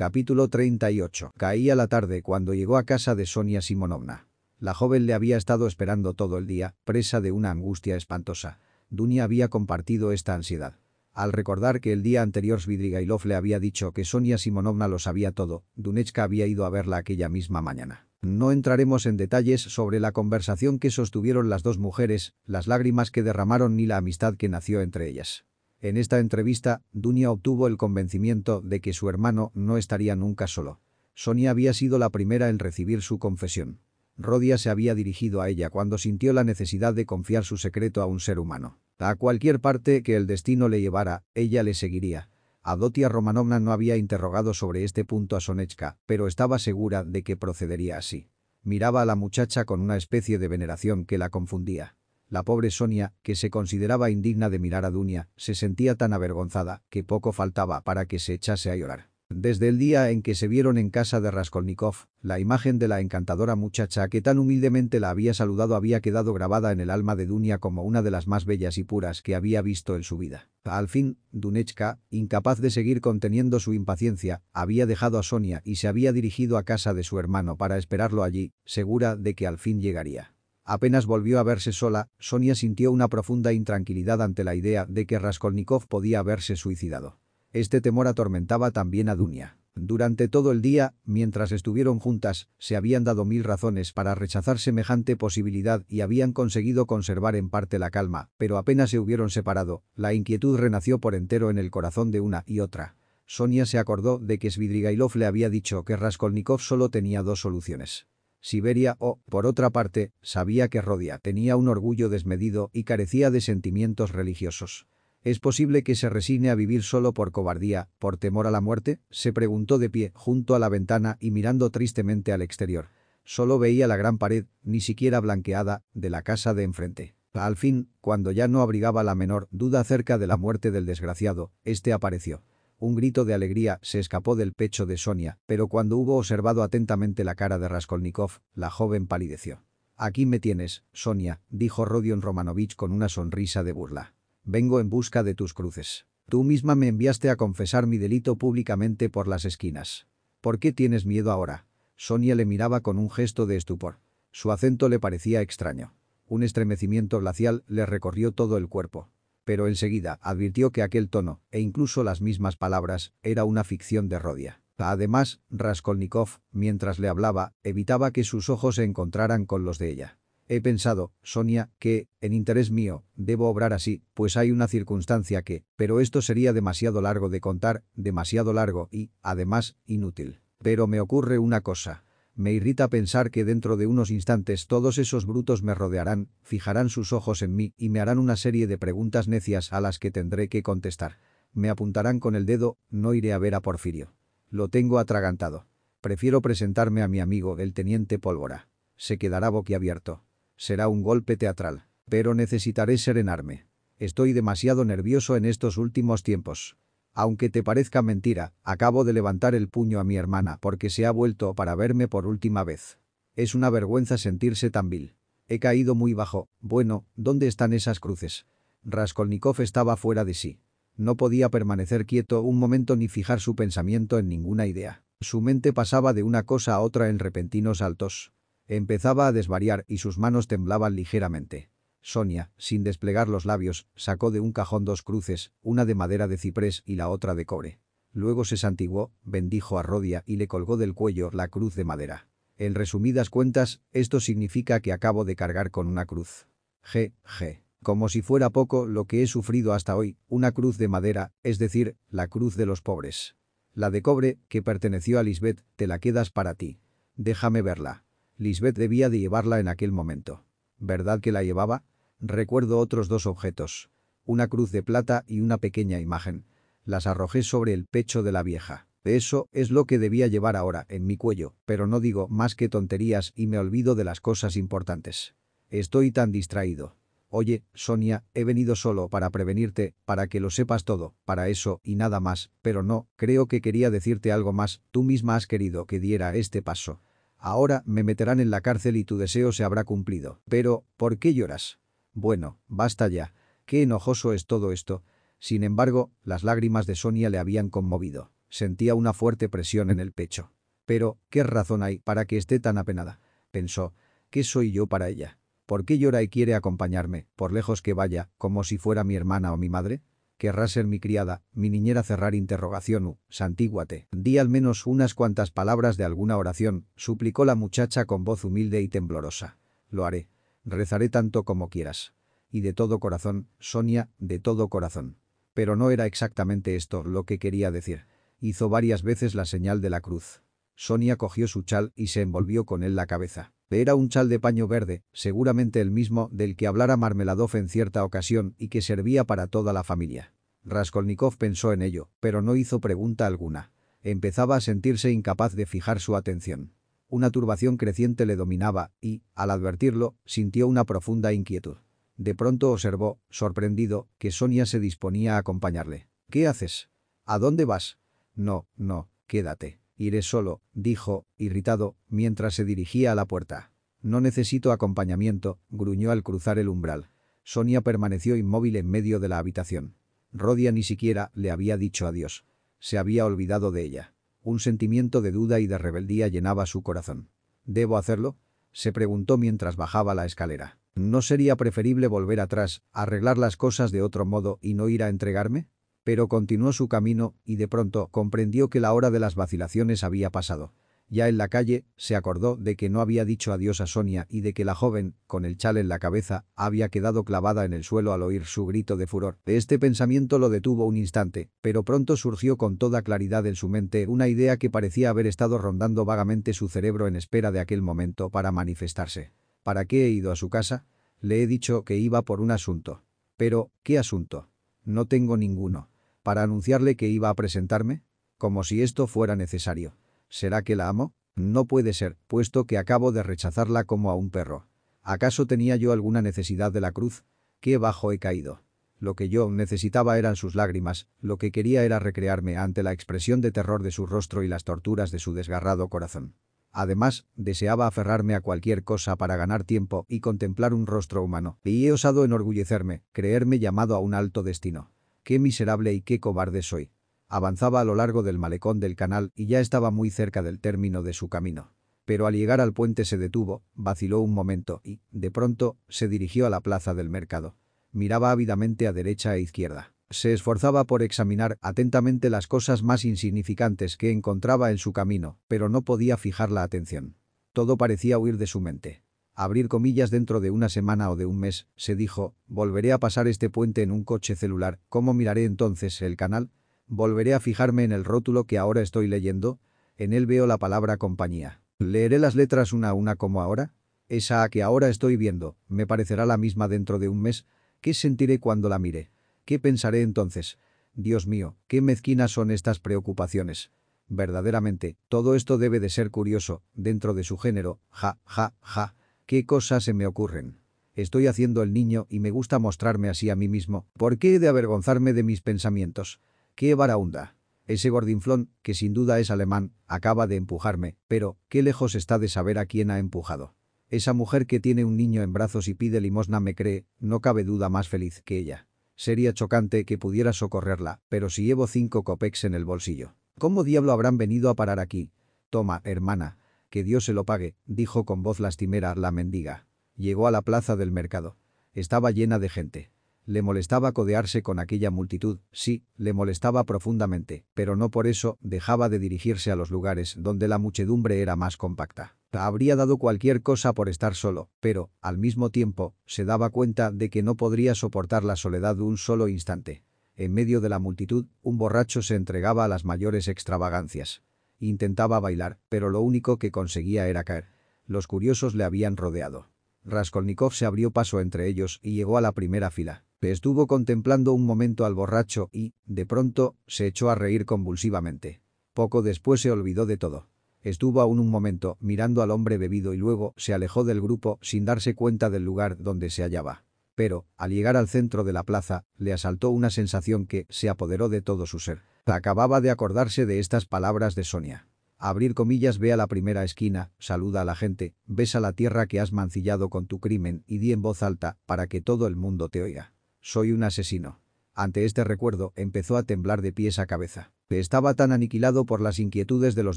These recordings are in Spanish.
Capítulo 38. Caía la tarde cuando llegó a casa de Sonia Simonovna. La joven le había estado esperando todo el día, presa de una angustia espantosa. Dunia había compartido esta ansiedad. Al recordar que el día anterior Svidrigailov le había dicho que Sonia Simonovna lo sabía todo, Dunechka había ido a verla aquella misma mañana. No entraremos en detalles sobre la conversación que sostuvieron las dos mujeres, las lágrimas que derramaron ni la amistad que nació entre ellas. En esta entrevista, Dunia obtuvo el convencimiento de que su hermano no estaría nunca solo. Sonia había sido la primera en recibir su confesión. Rodia se había dirigido a ella cuando sintió la necesidad de confiar su secreto a un ser humano. A cualquier parte que el destino le llevara, ella le seguiría. Adotia Romanovna no había interrogado sobre este punto a Sonechka, pero estaba segura de que procedería así. Miraba a la muchacha con una especie de veneración que la confundía. La pobre Sonia, que se consideraba indigna de mirar a Dunia, se sentía tan avergonzada que poco faltaba para que se echase a llorar. Desde el día en que se vieron en casa de Raskolnikov, la imagen de la encantadora muchacha que tan humildemente la había saludado había quedado grabada en el alma de Dunia como una de las más bellas y puras que había visto en su vida. Al fin, Dunechka, incapaz de seguir conteniendo su impaciencia, había dejado a Sonia y se había dirigido a casa de su hermano para esperarlo allí, segura de que al fin llegaría. Apenas volvió a verse sola, Sonia sintió una profunda intranquilidad ante la idea de que Raskolnikov podía haberse suicidado. Este temor atormentaba también a Dunia. Durante todo el día, mientras estuvieron juntas, se habían dado mil razones para rechazar semejante posibilidad y habían conseguido conservar en parte la calma, pero apenas se hubieron separado, la inquietud renació por entero en el corazón de una y otra. Sonia se acordó de que Svidrigailov le había dicho que Raskolnikov solo tenía dos soluciones. Siberia o, por otra parte, sabía que Rodia tenía un orgullo desmedido y carecía de sentimientos religiosos. ¿Es posible que se resigne a vivir solo por cobardía, por temor a la muerte? Se preguntó de pie, junto a la ventana y mirando tristemente al exterior. Solo veía la gran pared, ni siquiera blanqueada, de la casa de enfrente. Al fin, cuando ya no abrigaba la menor duda acerca de la muerte del desgraciado, este apareció. Un grito de alegría se escapó del pecho de Sonia, pero cuando hubo observado atentamente la cara de Raskolnikov, la joven palideció. «Aquí me tienes, Sonia», dijo Rodion Romanovich con una sonrisa de burla. Vengo en busca de tus cruces. Tú misma me enviaste a confesar mi delito públicamente por las esquinas. ¿Por qué tienes miedo ahora? Sonia le miraba con un gesto de estupor. Su acento le parecía extraño. Un estremecimiento glacial le recorrió todo el cuerpo. Pero enseguida advirtió que aquel tono, e incluso las mismas palabras, era una ficción de Rodia. Además, Raskolnikov, mientras le hablaba, evitaba que sus ojos se encontraran con los de ella. He pensado, Sonia, que, en interés mío, debo obrar así, pues hay una circunstancia que, pero esto sería demasiado largo de contar, demasiado largo y, además, inútil. Pero me ocurre una cosa. Me irrita pensar que dentro de unos instantes todos esos brutos me rodearán, fijarán sus ojos en mí y me harán una serie de preguntas necias a las que tendré que contestar. Me apuntarán con el dedo, no iré a ver a Porfirio. Lo tengo atragantado. Prefiero presentarme a mi amigo, el teniente Pólvora. Se quedará boquiabierto. Será un golpe teatral. Pero necesitaré serenarme. Estoy demasiado nervioso en estos últimos tiempos. Aunque te parezca mentira, acabo de levantar el puño a mi hermana porque se ha vuelto para verme por última vez. Es una vergüenza sentirse tan vil. He caído muy bajo. Bueno, ¿dónde están esas cruces? Raskolnikov estaba fuera de sí. No podía permanecer quieto un momento ni fijar su pensamiento en ninguna idea. Su mente pasaba de una cosa a otra en repentinos saltos. Empezaba a desvariar y sus manos temblaban ligeramente. Sonia, sin desplegar los labios, sacó de un cajón dos cruces, una de madera de ciprés y la otra de cobre. Luego se santiguó, bendijo a Rodia y le colgó del cuello la cruz de madera. En resumidas cuentas, esto significa que acabo de cargar con una cruz. G. G. Como si fuera poco lo que he sufrido hasta hoy, una cruz de madera, es decir, la cruz de los pobres. La de cobre, que perteneció a Lisbeth, te la quedas para ti. Déjame verla. Lisbeth debía de llevarla en aquel momento. ¿Verdad que la llevaba? Recuerdo otros dos objetos. Una cruz de plata y una pequeña imagen. Las arrojé sobre el pecho de la vieja. Eso es lo que debía llevar ahora en mi cuello, pero no digo más que tonterías y me olvido de las cosas importantes. Estoy tan distraído. Oye, Sonia, he venido solo para prevenirte, para que lo sepas todo, para eso y nada más, pero no, creo que quería decirte algo más, tú misma has querido que diera este paso. Ahora me meterán en la cárcel y tu deseo se habrá cumplido. Pero, ¿por qué lloras? Bueno, basta ya. Qué enojoso es todo esto. Sin embargo, las lágrimas de Sonia le habían conmovido. Sentía una fuerte presión en el pecho. Pero, ¿qué razón hay para que esté tan apenada? Pensó. ¿Qué soy yo para ella? ¿Por qué llora y quiere acompañarme, por lejos que vaya, como si fuera mi hermana o mi madre? Querrá ser mi criada, mi niñera cerrar interrogación u, santíguate. Di al menos unas cuantas palabras de alguna oración, suplicó la muchacha con voz humilde y temblorosa. Lo haré. Rezaré tanto como quieras. Y de todo corazón, Sonia, de todo corazón. Pero no era exactamente esto lo que quería decir. Hizo varias veces la señal de la cruz. Sonia cogió su chal y se envolvió con él la cabeza. Era un chal de paño verde, seguramente el mismo del que hablara Marmeladov en cierta ocasión y que servía para toda la familia. Raskolnikov pensó en ello, pero no hizo pregunta alguna. Empezaba a sentirse incapaz de fijar su atención. Una turbación creciente le dominaba y, al advertirlo, sintió una profunda inquietud. De pronto observó, sorprendido, que Sonia se disponía a acompañarle. ¿Qué haces? ¿A dónde vas? No, no, quédate. Iré solo, dijo, irritado, mientras se dirigía a la puerta. No necesito acompañamiento, gruñó al cruzar el umbral. Sonia permaneció inmóvil en medio de la habitación. Rodia ni siquiera le había dicho adiós. Se había olvidado de ella. Un sentimiento de duda y de rebeldía llenaba su corazón. ¿Debo hacerlo? Se preguntó mientras bajaba la escalera. ¿No sería preferible volver atrás, arreglar las cosas de otro modo y no ir a entregarme? Pero continuó su camino y de pronto comprendió que la hora de las vacilaciones había pasado. Ya en la calle, se acordó de que no había dicho adiós a Sonia y de que la joven, con el chal en la cabeza, había quedado clavada en el suelo al oír su grito de furor. Este pensamiento lo detuvo un instante, pero pronto surgió con toda claridad en su mente una idea que parecía haber estado rondando vagamente su cerebro en espera de aquel momento para manifestarse. ¿Para qué he ido a su casa? Le he dicho que iba por un asunto. Pero, ¿qué asunto? No tengo ninguno. ¿Para anunciarle que iba a presentarme? Como si esto fuera necesario. ¿Será que la amo? No puede ser, puesto que acabo de rechazarla como a un perro. ¿Acaso tenía yo alguna necesidad de la cruz? Qué bajo he caído. Lo que yo necesitaba eran sus lágrimas, lo que quería era recrearme ante la expresión de terror de su rostro y las torturas de su desgarrado corazón. Además, deseaba aferrarme a cualquier cosa para ganar tiempo y contemplar un rostro humano. Y he osado enorgullecerme, creerme llamado a un alto destino. Qué miserable y qué cobarde soy. Avanzaba a lo largo del malecón del canal y ya estaba muy cerca del término de su camino. Pero al llegar al puente se detuvo, vaciló un momento y, de pronto, se dirigió a la plaza del mercado. Miraba ávidamente a derecha e izquierda. Se esforzaba por examinar atentamente las cosas más insignificantes que encontraba en su camino, pero no podía fijar la atención. Todo parecía huir de su mente. Abrir comillas dentro de una semana o de un mes, se dijo, volveré a pasar este puente en un coche celular, ¿cómo miraré entonces el canal? ¿Volveré a fijarme en el rótulo que ahora estoy leyendo? En él veo la palabra compañía. ¿Leeré las letras una a una como ahora? Esa que ahora estoy viendo, ¿me parecerá la misma dentro de un mes? ¿Qué sentiré cuando la mire? ¿Qué pensaré entonces? Dios mío, qué mezquinas son estas preocupaciones. Verdaderamente, todo esto debe de ser curioso, dentro de su género, ja, ja, ja. ¿Qué cosas se me ocurren? Estoy haciendo el niño y me gusta mostrarme así a mí mismo. ¿Por qué he de avergonzarme de mis pensamientos? ¡Qué varaunda! Ese gordinflón, que sin duda es alemán, acaba de empujarme, pero, qué lejos está de saber a quién ha empujado. Esa mujer que tiene un niño en brazos y pide limosna me cree, no cabe duda más feliz que ella. Sería chocante que pudiera socorrerla, pero si llevo cinco copex en el bolsillo. ¿Cómo diablo habrán venido a parar aquí? Toma, hermana. Que Dios se lo pague, dijo con voz lastimera la mendiga. Llegó a la plaza del mercado. Estaba llena de gente. Le molestaba codearse con aquella multitud, sí, le molestaba profundamente, pero no por eso dejaba de dirigirse a los lugares donde la muchedumbre era más compacta. Habría dado cualquier cosa por estar solo, pero, al mismo tiempo, se daba cuenta de que no podría soportar la soledad un solo instante. En medio de la multitud, un borracho se entregaba a las mayores extravagancias. Intentaba bailar, pero lo único que conseguía era caer. Los curiosos le habían rodeado. Raskolnikov se abrió paso entre ellos y llegó a la primera fila. Estuvo contemplando un momento al borracho y, de pronto, se echó a reír convulsivamente. Poco después se olvidó de todo. Estuvo aún un momento mirando al hombre bebido y luego se alejó del grupo sin darse cuenta del lugar donde se hallaba. Pero, al llegar al centro de la plaza, le asaltó una sensación que se apoderó de todo su ser. Acababa de acordarse de estas palabras de Sonia. Abrir comillas ve a la primera esquina, saluda a la gente, besa la tierra que has mancillado con tu crimen y di en voz alta para que todo el mundo te oiga. Soy un asesino. Ante este recuerdo empezó a temblar de pies a cabeza. Estaba tan aniquilado por las inquietudes de los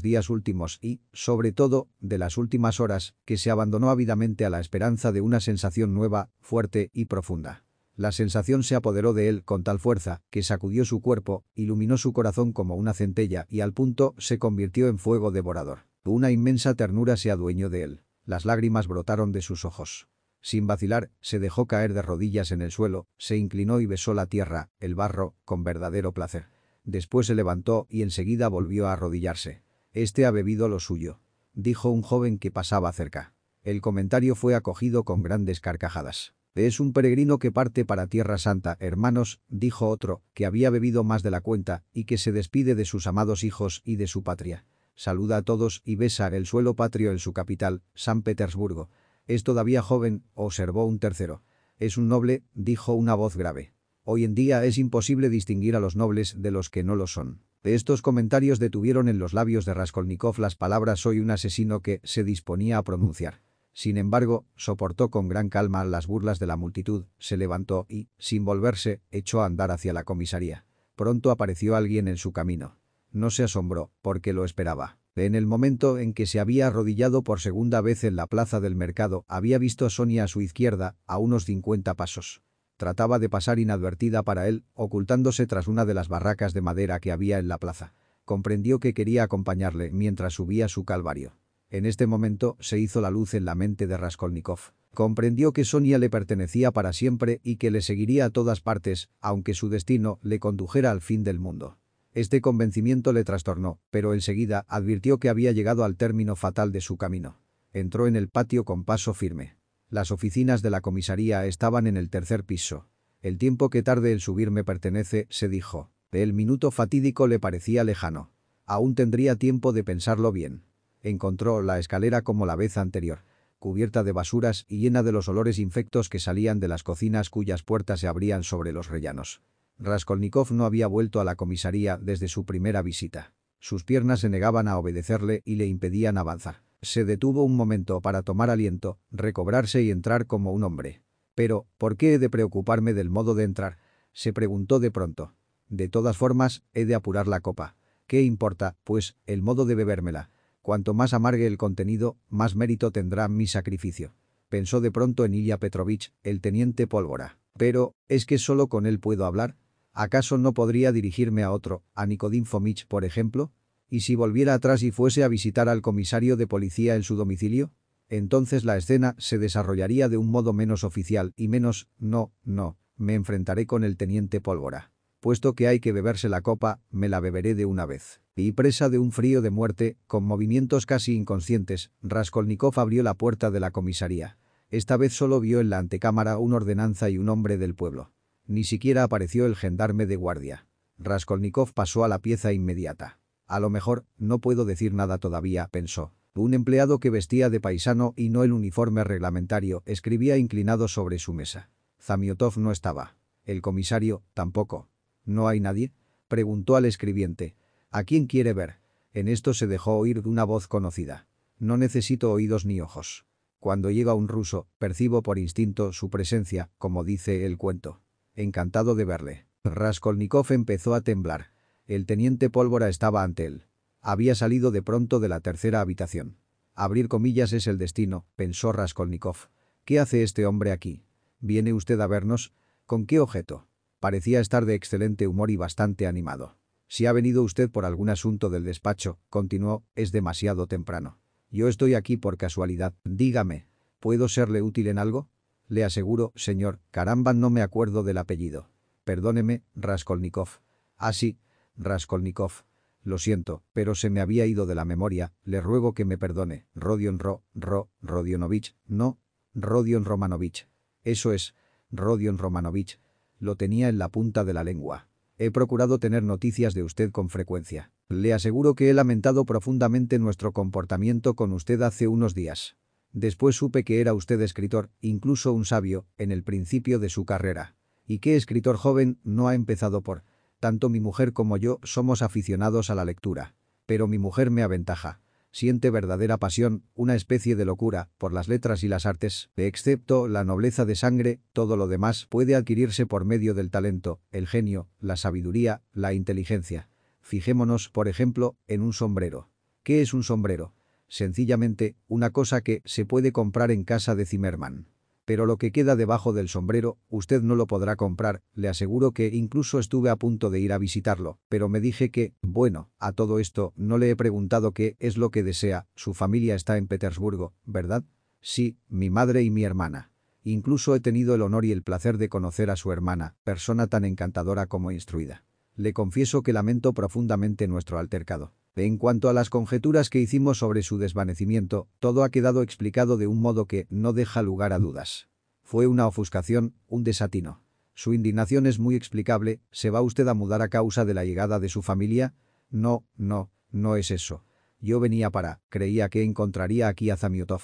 días últimos y, sobre todo, de las últimas horas, que se abandonó ávidamente a la esperanza de una sensación nueva, fuerte y profunda. La sensación se apoderó de él con tal fuerza que sacudió su cuerpo, iluminó su corazón como una centella y al punto se convirtió en fuego devorador. Una inmensa ternura se adueñó de él. Las lágrimas brotaron de sus ojos. Sin vacilar, se dejó caer de rodillas en el suelo, se inclinó y besó la tierra, el barro, con verdadero placer. Después se levantó y enseguida volvió a arrodillarse. «Este ha bebido lo suyo», dijo un joven que pasaba cerca. El comentario fue acogido con grandes carcajadas. «Es un peregrino que parte para Tierra Santa, hermanos», dijo otro, que había bebido más de la cuenta y que se despide de sus amados hijos y de su patria. Saluda a todos y besa el suelo patrio en su capital, San Petersburgo. Es todavía joven, observó un tercero. Es un noble, dijo una voz grave. Hoy en día es imposible distinguir a los nobles de los que no lo son. Estos comentarios detuvieron en los labios de Raskolnikov las palabras soy un asesino que se disponía a pronunciar. Sin embargo, soportó con gran calma las burlas de la multitud, se levantó y, sin volverse, echó a andar hacia la comisaría. Pronto apareció alguien en su camino. No se asombró, porque lo esperaba. En el momento en que se había arrodillado por segunda vez en la plaza del mercado, había visto a Sonia a su izquierda, a unos 50 pasos. Trataba de pasar inadvertida para él, ocultándose tras una de las barracas de madera que había en la plaza. Comprendió que quería acompañarle mientras subía su calvario. En este momento se hizo la luz en la mente de Raskolnikov. Comprendió que Sonia le pertenecía para siempre y que le seguiría a todas partes, aunque su destino le condujera al fin del mundo. Este convencimiento le trastornó, pero enseguida advirtió que había llegado al término fatal de su camino. Entró en el patio con paso firme. Las oficinas de la comisaría estaban en el tercer piso. El tiempo que tarde en subir me pertenece, se dijo. El minuto fatídico le parecía lejano. Aún tendría tiempo de pensarlo bien. Encontró la escalera como la vez anterior, cubierta de basuras y llena de los olores infectos que salían de las cocinas cuyas puertas se abrían sobre los rellanos. Raskolnikov no había vuelto a la comisaría desde su primera visita. Sus piernas se negaban a obedecerle y le impedían avanzar. Se detuvo un momento para tomar aliento, recobrarse y entrar como un hombre. Pero, ¿por qué he de preocuparme del modo de entrar? Se preguntó de pronto. De todas formas, he de apurar la copa. ¿Qué importa, pues, el modo de bebérmela? Cuanto más amargue el contenido, más mérito tendrá mi sacrificio. Pensó de pronto en Ilya Petrovich, el teniente Pólvora. Pero, ¿es que solo con él puedo hablar? ¿Acaso no podría dirigirme a otro, a Nicodim Fomich, por ejemplo? ¿Y si volviera atrás y fuese a visitar al comisario de policía en su domicilio? Entonces la escena se desarrollaría de un modo menos oficial y menos, no, no, me enfrentaré con el teniente Pólvora. Puesto que hay que beberse la copa, me la beberé de una vez. Y presa de un frío de muerte, con movimientos casi inconscientes, Raskolnikov abrió la puerta de la comisaría. Esta vez solo vio en la antecámara un ordenanza y un hombre del pueblo. Ni siquiera apareció el gendarme de guardia. Raskolnikov pasó a la pieza inmediata. A lo mejor, no puedo decir nada todavía, pensó. Un empleado que vestía de paisano y no el uniforme reglamentario escribía inclinado sobre su mesa. Zamiotov no estaba. El comisario, tampoco. ¿No hay nadie? Preguntó al escribiente. ¿A quién quiere ver? En esto se dejó oír una voz conocida. No necesito oídos ni ojos. Cuando llega un ruso, percibo por instinto su presencia, como dice el cuento. Encantado de verle. Raskolnikov empezó a temblar. El teniente Pólvora estaba ante él. Había salido de pronto de la tercera habitación. Abrir comillas es el destino, pensó Raskolnikov. ¿Qué hace este hombre aquí? ¿Viene usted a vernos? ¿Con qué objeto? Parecía estar de excelente humor y bastante animado. Si ha venido usted por algún asunto del despacho, continuó, es demasiado temprano. Yo estoy aquí por casualidad. Dígame, ¿puedo serle útil en algo? Le aseguro, señor, caramba no me acuerdo del apellido. Perdóneme, Raskolnikov. Ah, sí, Raskolnikov. Lo siento, pero se me había ido de la memoria, le ruego que me perdone. Rodion Ro, Ro, Rodionovich, no, Rodion Romanovich. Eso es, Rodion Romanovich. Lo tenía en la punta de la lengua. He procurado tener noticias de usted con frecuencia. Le aseguro que he lamentado profundamente nuestro comportamiento con usted hace unos días. Después supe que era usted escritor, incluso un sabio, en el principio de su carrera. ¿Y qué escritor joven no ha empezado por tanto mi mujer como yo somos aficionados a la lectura. Pero mi mujer me aventaja. Siente verdadera pasión, una especie de locura, por las letras y las artes, excepto la nobleza de sangre, todo lo demás puede adquirirse por medio del talento, el genio, la sabiduría, la inteligencia. Fijémonos, por ejemplo, en un sombrero. ¿Qué es un sombrero? Sencillamente, una cosa que se puede comprar en casa de Zimmerman. Pero lo que queda debajo del sombrero, usted no lo podrá comprar, le aseguro que incluso estuve a punto de ir a visitarlo, pero me dije que, bueno, a todo esto, no le he preguntado qué es lo que desea, su familia está en Petersburgo, ¿verdad? Sí, mi madre y mi hermana. Incluso he tenido el honor y el placer de conocer a su hermana, persona tan encantadora como instruida. Le confieso que lamento profundamente nuestro altercado. En cuanto a las conjeturas que hicimos sobre su desvanecimiento, todo ha quedado explicado de un modo que no deja lugar a dudas. Fue una ofuscación, un desatino. Su indignación es muy explicable, ¿se va usted a mudar a causa de la llegada de su familia? No, no, no es eso. Yo venía para, creía que encontraría aquí a Zamiotov.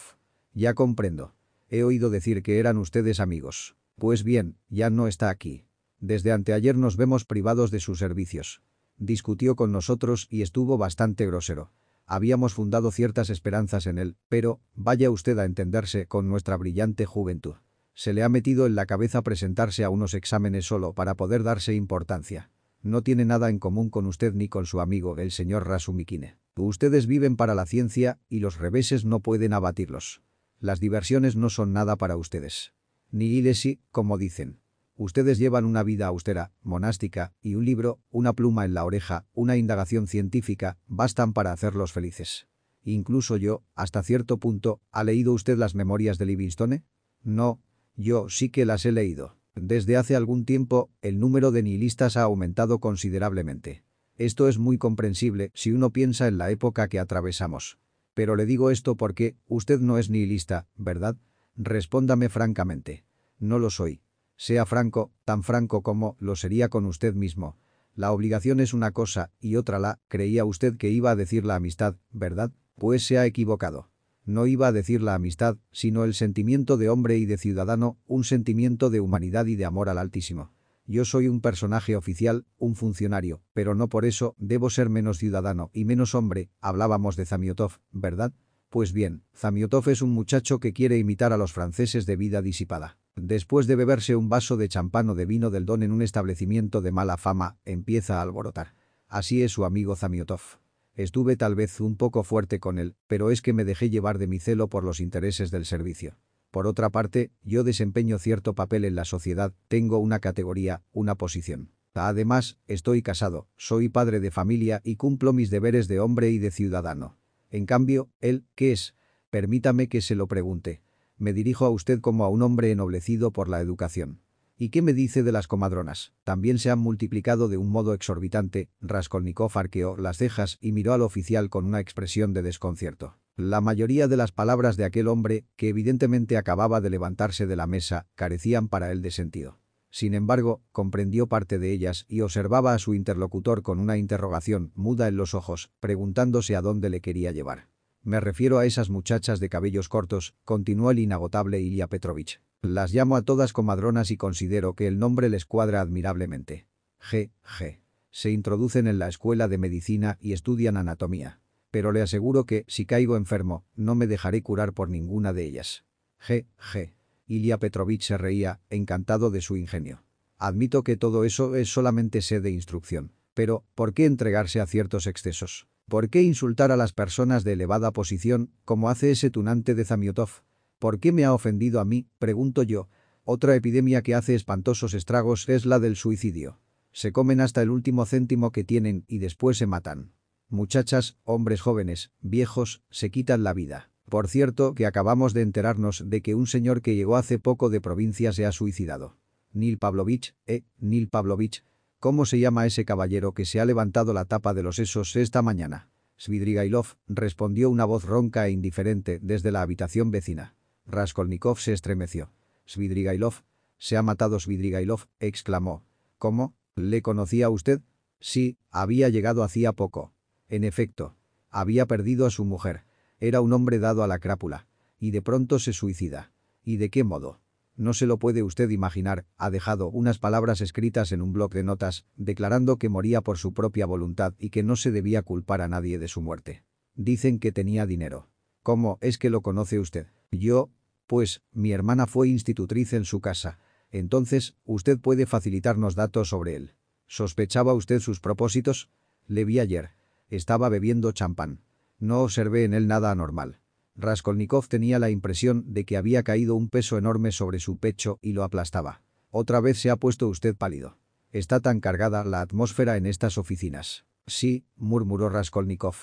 Ya comprendo. He oído decir que eran ustedes amigos. Pues bien, ya no está aquí. Desde anteayer nos vemos privados de sus servicios discutió con nosotros y estuvo bastante grosero. Habíamos fundado ciertas esperanzas en él, pero, vaya usted a entenderse con nuestra brillante juventud. Se le ha metido en la cabeza presentarse a unos exámenes solo para poder darse importancia. No tiene nada en común con usted ni con su amigo, el señor Rasumikine. Ustedes viven para la ciencia y los reveses no pueden abatirlos. Las diversiones no son nada para ustedes. Ni ilesi, como dicen. Ustedes llevan una vida austera, monástica, y un libro, una pluma en la oreja, una indagación científica, bastan para hacerlos felices. Incluso yo, hasta cierto punto, ¿ha leído usted las memorias de Livingstone? No, yo sí que las he leído. Desde hace algún tiempo, el número de nihilistas ha aumentado considerablemente. Esto es muy comprensible si uno piensa en la época que atravesamos. Pero le digo esto porque, usted no es nihilista, ¿verdad? Respóndame francamente. No lo soy. Sea franco, tan franco como lo sería con usted mismo. La obligación es una cosa y otra la, creía usted que iba a decir la amistad, ¿verdad? Pues se ha equivocado. No iba a decir la amistad, sino el sentimiento de hombre y de ciudadano, un sentimiento de humanidad y de amor al Altísimo. Yo soy un personaje oficial, un funcionario, pero no por eso debo ser menos ciudadano y menos hombre, hablábamos de Zamiotov, ¿verdad? Pues bien, Zamiotov es un muchacho que quiere imitar a los franceses de vida disipada. Después de beberse un vaso de champán o de vino del don en un establecimiento de mala fama, empieza a alborotar. Así es su amigo Zamiotov. Estuve tal vez un poco fuerte con él, pero es que me dejé llevar de mi celo por los intereses del servicio. Por otra parte, yo desempeño cierto papel en la sociedad, tengo una categoría, una posición. Además, estoy casado, soy padre de familia y cumplo mis deberes de hombre y de ciudadano. En cambio, él, ¿qué es? Permítame que se lo pregunte. Me dirijo a usted como a un hombre ennoblecido por la educación. ¿Y qué me dice de las comadronas? También se han multiplicado de un modo exorbitante. Raskolnikov arqueó las cejas y miró al oficial con una expresión de desconcierto. La mayoría de las palabras de aquel hombre, que evidentemente acababa de levantarse de la mesa, carecían para él de sentido. Sin embargo, comprendió parte de ellas y observaba a su interlocutor con una interrogación muda en los ojos, preguntándose a dónde le quería llevar. Me refiero a esas muchachas de cabellos cortos, continuó el inagotable Ilya Petrovich. Las llamo a todas comadronas y considero que el nombre les cuadra admirablemente. G. G. Se introducen en la escuela de medicina y estudian anatomía. Pero le aseguro que, si caigo enfermo, no me dejaré curar por ninguna de ellas. G. G. Ilya Petrovich se reía, encantado de su ingenio. Admito que todo eso es solamente sed de instrucción. Pero, ¿por qué entregarse a ciertos excesos? ¿Por qué insultar a las personas de elevada posición, como hace ese tunante de Zamiotov? ¿Por qué me ha ofendido a mí? Pregunto yo. Otra epidemia que hace espantosos estragos es la del suicidio. Se comen hasta el último céntimo que tienen y después se matan. Muchachas, hombres jóvenes, viejos, se quitan la vida. Por cierto que acabamos de enterarnos de que un señor que llegó hace poco de provincia se ha suicidado. Nil Pavlovich, eh, Nil Pavlovich, ¿Cómo se llama ese caballero que se ha levantado la tapa de los sesos esta mañana? Svidrigailov, respondió una voz ronca e indiferente desde la habitación vecina. Raskolnikov se estremeció. Svidrigailov. Se ha matado Svidrigailov, exclamó. ¿Cómo? ¿Le conocía usted? Sí, había llegado hacía poco. En efecto. Había perdido a su mujer. Era un hombre dado a la crápula. Y de pronto se suicida. ¿Y de qué modo? No se lo puede usted imaginar, ha dejado unas palabras escritas en un bloc de notas, declarando que moría por su propia voluntad y que no se debía culpar a nadie de su muerte. Dicen que tenía dinero. ¿Cómo es que lo conoce usted? Yo, pues, mi hermana fue institutriz en su casa. Entonces, usted puede facilitarnos datos sobre él. ¿Sospechaba usted sus propósitos? Le vi ayer. Estaba bebiendo champán. No observé en él nada anormal. Raskolnikov tenía la impresión de que había caído un peso enorme sobre su pecho y lo aplastaba. Otra vez se ha puesto usted pálido. Está tan cargada la atmósfera en estas oficinas. Sí, murmuró Raskolnikov.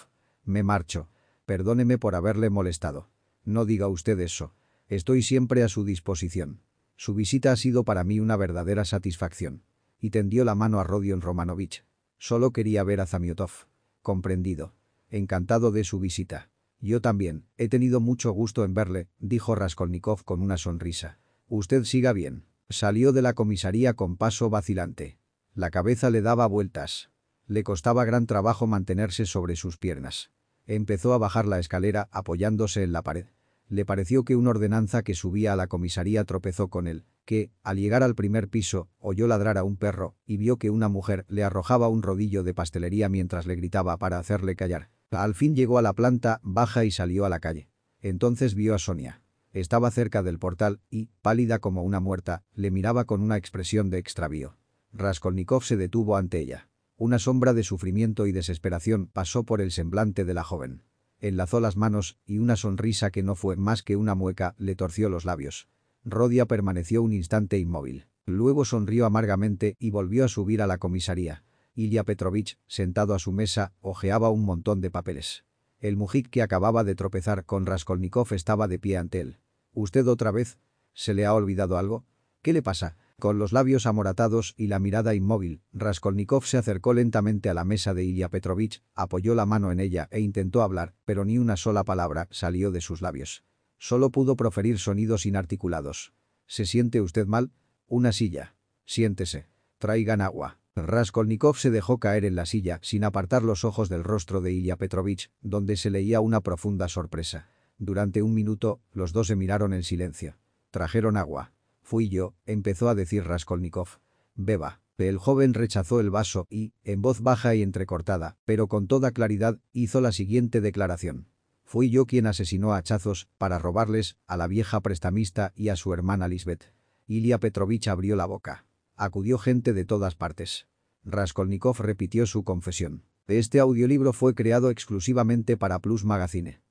Me marcho. Perdóneme por haberle molestado. No diga usted eso. Estoy siempre a su disposición. Su visita ha sido para mí una verdadera satisfacción. Y tendió la mano a Rodion Romanovich. Solo quería ver a Zamiotov. Comprendido. Encantado de su visita. Yo también, he tenido mucho gusto en verle, dijo Raskolnikov con una sonrisa. Usted siga bien. Salió de la comisaría con paso vacilante. La cabeza le daba vueltas. Le costaba gran trabajo mantenerse sobre sus piernas. Empezó a bajar la escalera apoyándose en la pared. Le pareció que una ordenanza que subía a la comisaría tropezó con él, que, al llegar al primer piso, oyó ladrar a un perro y vio que una mujer le arrojaba un rodillo de pastelería mientras le gritaba para hacerle callar. Al fin llegó a la planta baja y salió a la calle. Entonces vio a Sonia. Estaba cerca del portal y, pálida como una muerta, le miraba con una expresión de extravío. Raskolnikov se detuvo ante ella. Una sombra de sufrimiento y desesperación pasó por el semblante de la joven. Enlazó las manos y una sonrisa que no fue más que una mueca le torció los labios. Rodia permaneció un instante inmóvil. Luego sonrió amargamente y volvió a subir a la comisaría. Ilya Petrovich, sentado a su mesa, hojeaba un montón de papeles. El mujik que acababa de tropezar con Raskolnikov estaba de pie ante él. ¿Usted otra vez? ¿Se le ha olvidado algo? ¿Qué le pasa? Con los labios amoratados y la mirada inmóvil, Raskolnikov se acercó lentamente a la mesa de Ilya Petrovich, apoyó la mano en ella e intentó hablar, pero ni una sola palabra salió de sus labios. Solo pudo proferir sonidos inarticulados. ¿Se siente usted mal? Una silla. Siéntese. Traigan agua. Raskolnikov se dejó caer en la silla sin apartar los ojos del rostro de Ilya Petrovich, donde se leía una profunda sorpresa. Durante un minuto, los dos se miraron en silencio. Trajeron agua. Fui yo, empezó a decir Raskolnikov. Beba. El joven rechazó el vaso y, en voz baja y entrecortada, pero con toda claridad, hizo la siguiente declaración. Fui yo quien asesinó a hachazos para robarles a la vieja prestamista y a su hermana Lisbeth. Ilya Petrovich abrió la boca. Acudió gente de todas partes. Raskolnikov repitió su confesión. Este audiolibro fue creado exclusivamente para Plus Magazine.